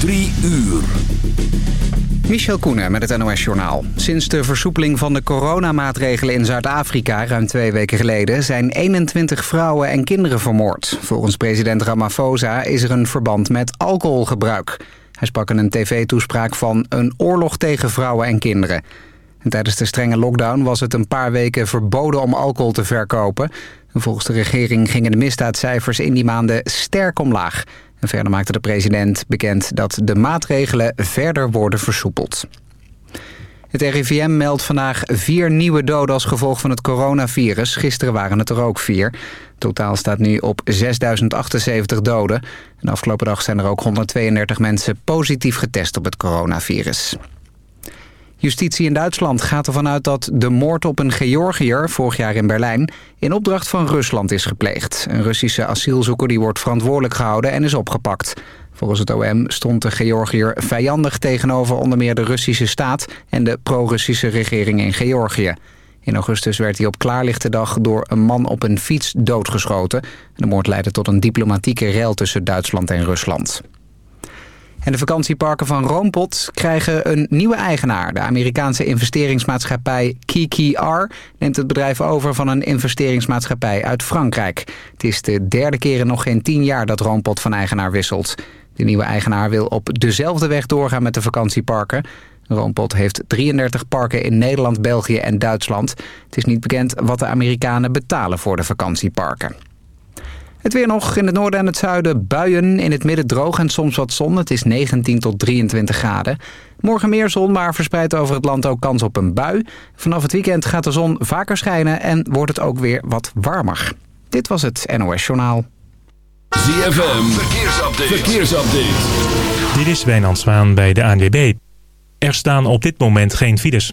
Drie uur. Michel Koenen met het NOS-journaal. Sinds de versoepeling van de coronamaatregelen in Zuid-Afrika ruim twee weken geleden... zijn 21 vrouwen en kinderen vermoord. Volgens president Ramaphosa is er een verband met alcoholgebruik. Hij sprak in een tv-toespraak van een oorlog tegen vrouwen en kinderen. En tijdens de strenge lockdown was het een paar weken verboden om alcohol te verkopen. En volgens de regering gingen de misdaadcijfers in die maanden sterk omlaag... En verder maakte de president bekend dat de maatregelen verder worden versoepeld. Het RIVM meldt vandaag vier nieuwe doden als gevolg van het coronavirus. Gisteren waren het er ook vier. Totaal staat nu op 6.078 doden. En de afgelopen dag zijn er ook 132 mensen positief getest op het coronavirus. Justitie in Duitsland gaat ervan uit dat de moord op een Georgiër vorig jaar in Berlijn in opdracht van Rusland is gepleegd. Een Russische asielzoeker die wordt verantwoordelijk gehouden en is opgepakt. Volgens het OM stond de Georgiër vijandig tegenover onder meer de Russische staat en de pro-Russische regering in Georgië. In augustus werd hij op klaarlichte dag door een man op een fiets doodgeschoten. De moord leidde tot een diplomatieke rel tussen Duitsland en Rusland. En de vakantieparken van Roompot krijgen een nieuwe eigenaar. De Amerikaanse investeringsmaatschappij KKR neemt het bedrijf over van een investeringsmaatschappij uit Frankrijk. Het is de derde keer in nog geen tien jaar dat Roompot van eigenaar wisselt. De nieuwe eigenaar wil op dezelfde weg doorgaan met de vakantieparken. Roompot heeft 33 parken in Nederland, België en Duitsland. Het is niet bekend wat de Amerikanen betalen voor de vakantieparken. Het weer nog in het noorden en het zuiden buien. In het midden droog en soms wat zon. Het is 19 tot 23 graden. Morgen meer zon, maar verspreid over het land ook kans op een bui. Vanaf het weekend gaat de zon vaker schijnen en wordt het ook weer wat warmer. Dit was het NOS Journaal. ZFM, verkeersupdate. verkeersupdate. Dit is Wijnand Zwaan bij de ANWB. Er staan op dit moment geen files.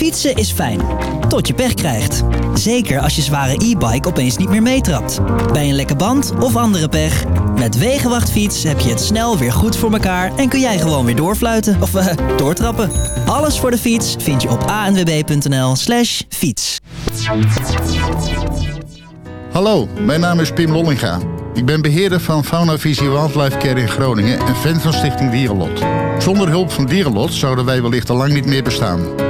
Fietsen is fijn, tot je pech krijgt. Zeker als je zware e-bike opeens niet meer meetrapt. Bij een lekke band of andere pech. Met Wegenwachtfiets heb je het snel weer goed voor elkaar... en kun jij gewoon weer doorfluiten of uh, doortrappen. Alles voor de fiets vind je op anwb.nl slash fiets. Hallo, mijn naam is Pim Lollinga. Ik ben beheerder van Fauna Visie Wildlife Care in Groningen... en fan van Stichting Dierenlot. Zonder hulp van Dierenlot zouden wij wellicht al lang niet meer bestaan...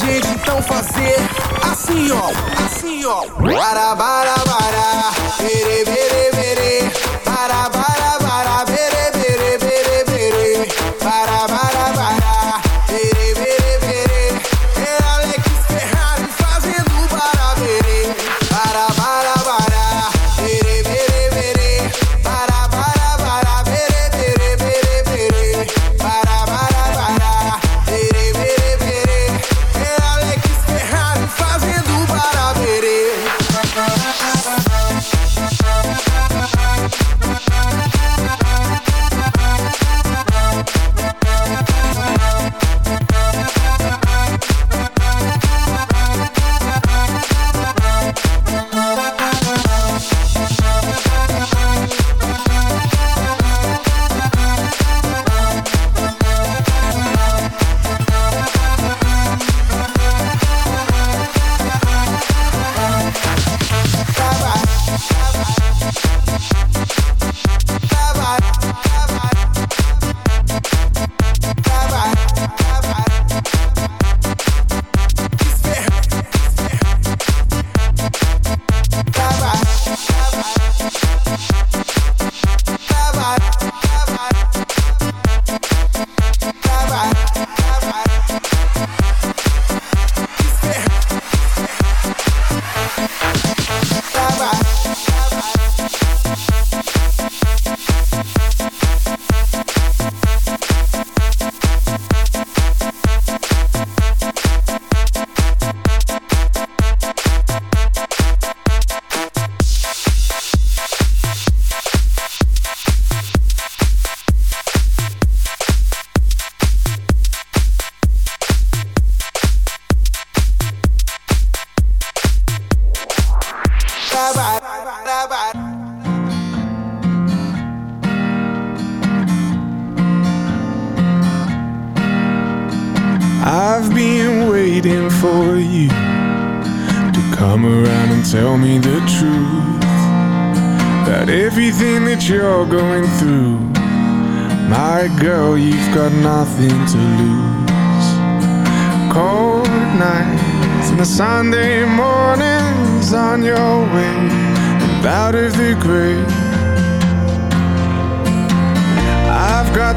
Gente então fazer assim, ó, assim, ó. Bara, bara, bara, bere, bere,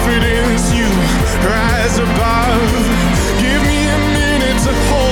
confidence you rise above. Give me a minute to hold.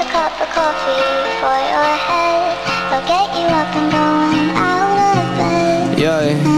a cup of coffee for your head. I'll get you up and going out of bed. Yeah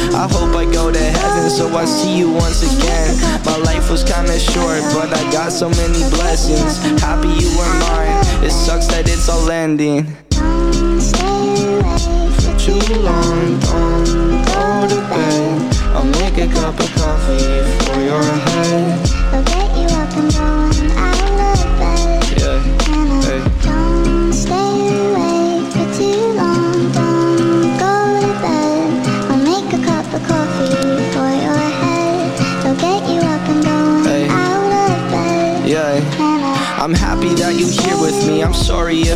I hope I go to heaven, so I see you once again. My life was kinda short, but I got so many blessings. Happy you were mine, it sucks that it's all ending. For too long, don't go to bed. I'll make a cup of coffee for your head. I'll get you up and going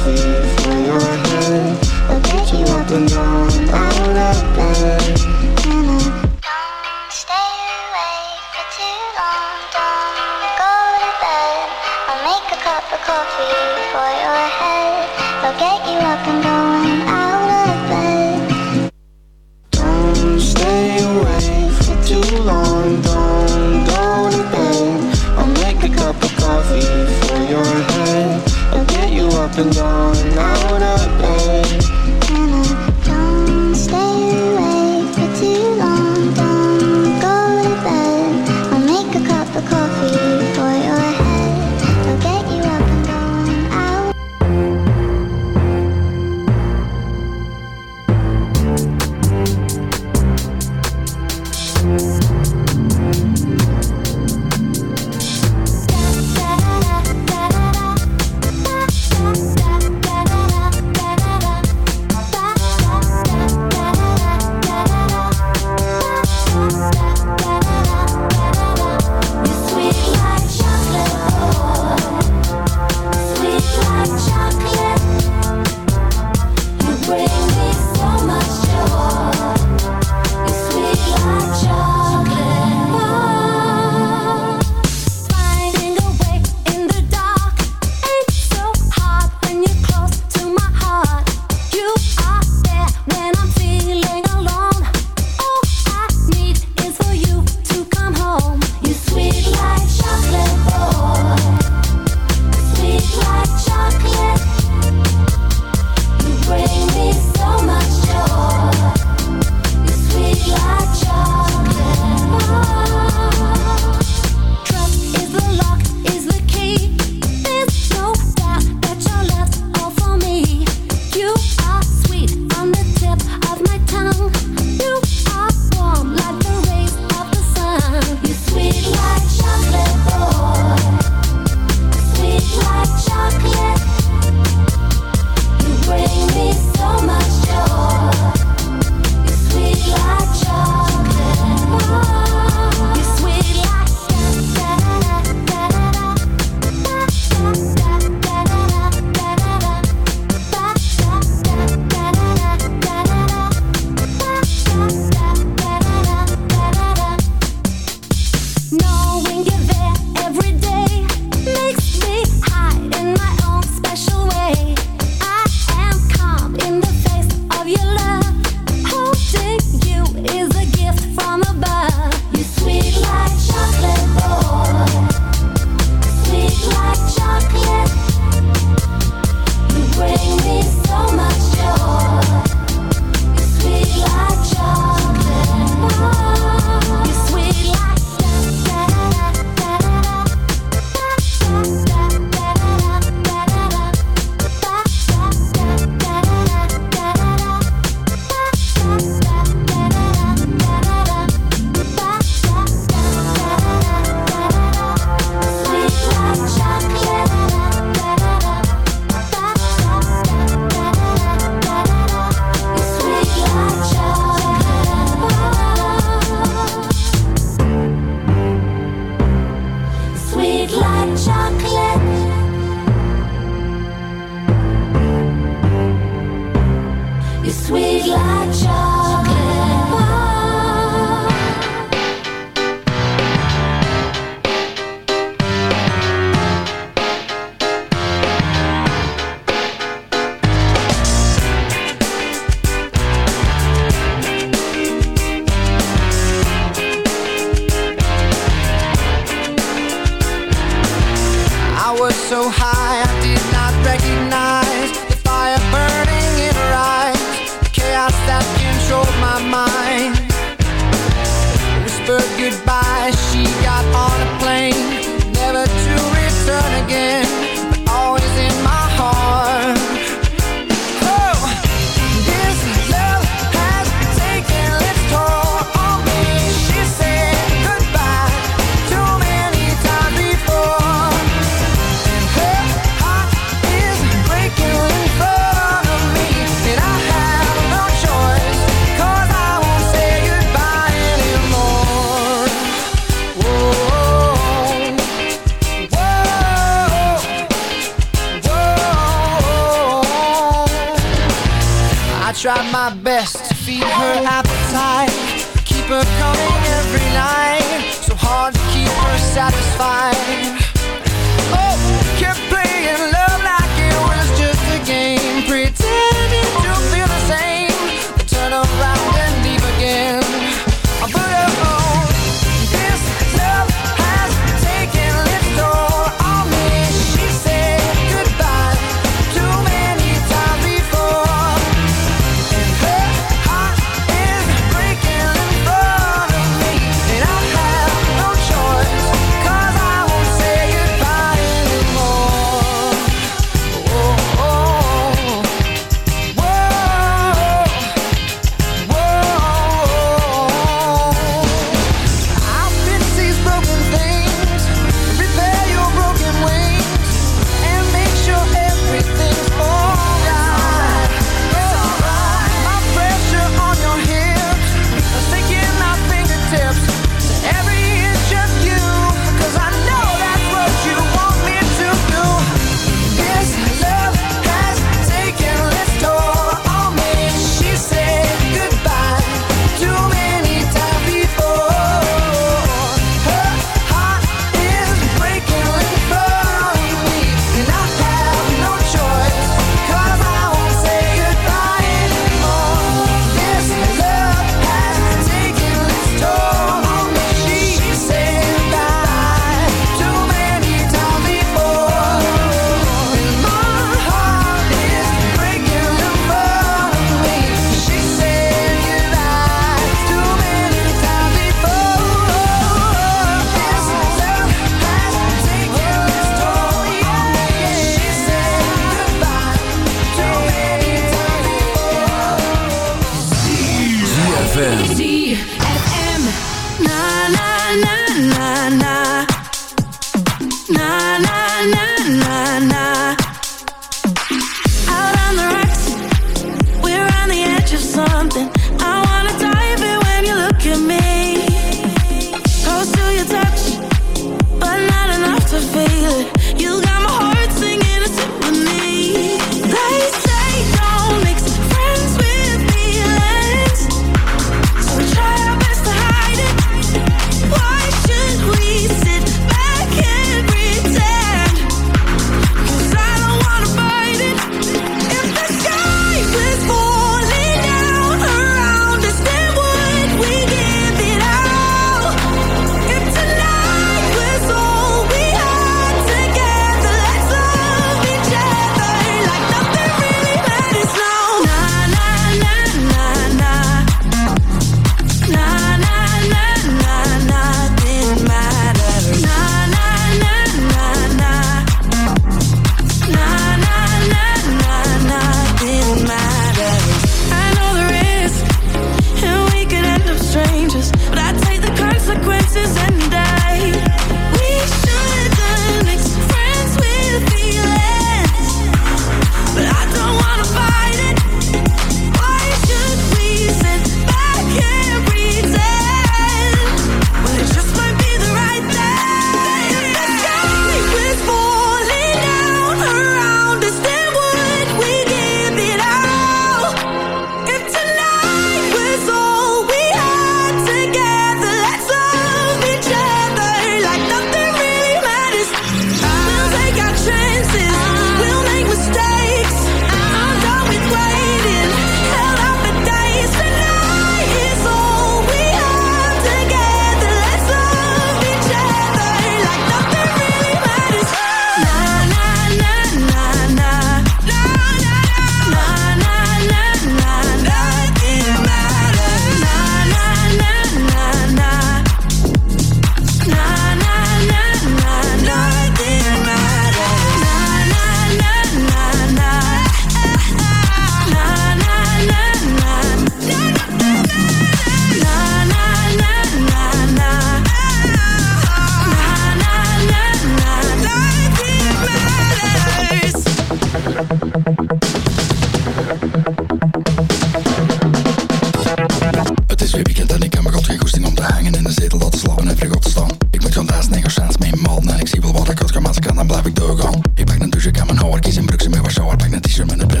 Coffee for your head. I'll get you up and down out of bed. Don't stay awake for too long. Don't go to bed. I'll make a cup of coffee for your head. I'll get you up and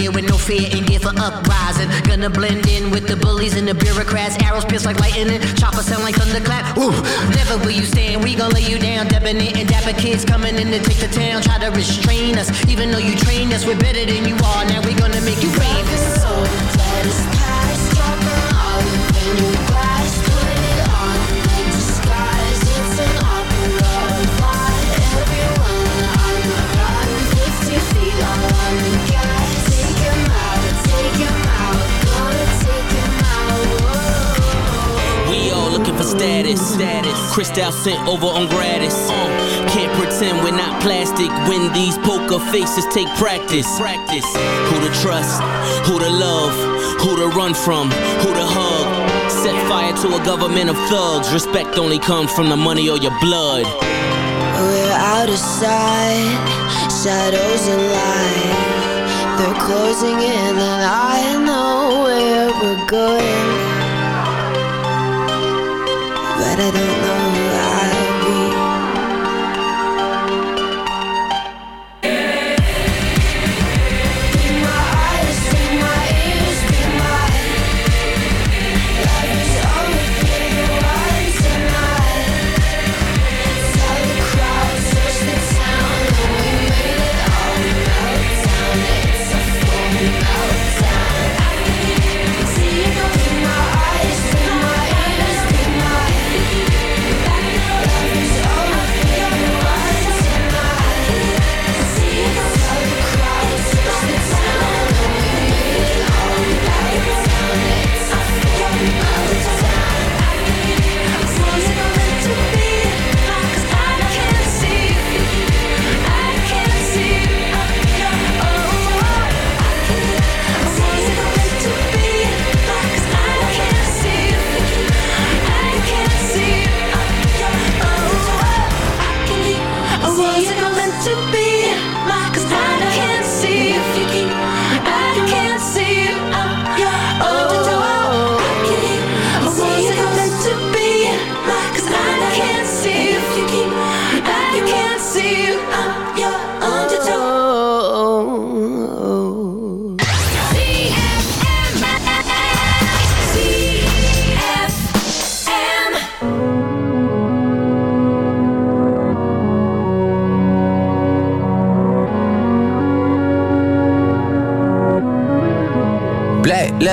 here with no fear and gear for uprising. Gonna blend in with the bullies and the bureaucrats. Arrows pierce like lightning, chopper sound like thunderclap. Ooh, never will you stand. We gon' lay you down. Debonair and dapper kids coming in to take the town. Try to restrain us, even though you trained us. We're better than you are. Now we gonna make you famous. So that is past, all the pain you status. status. Cristal sent over on gratis. Uh, can't pretend we're not plastic when these poker faces take practice. Practice. Who to trust? Who to love? Who to run from? Who to hug? Set fire to a government of thugs. Respect only comes from the money or your blood. We're out of sight, shadows and light. They're closing in, and I know da da da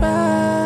back.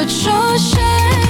我出现。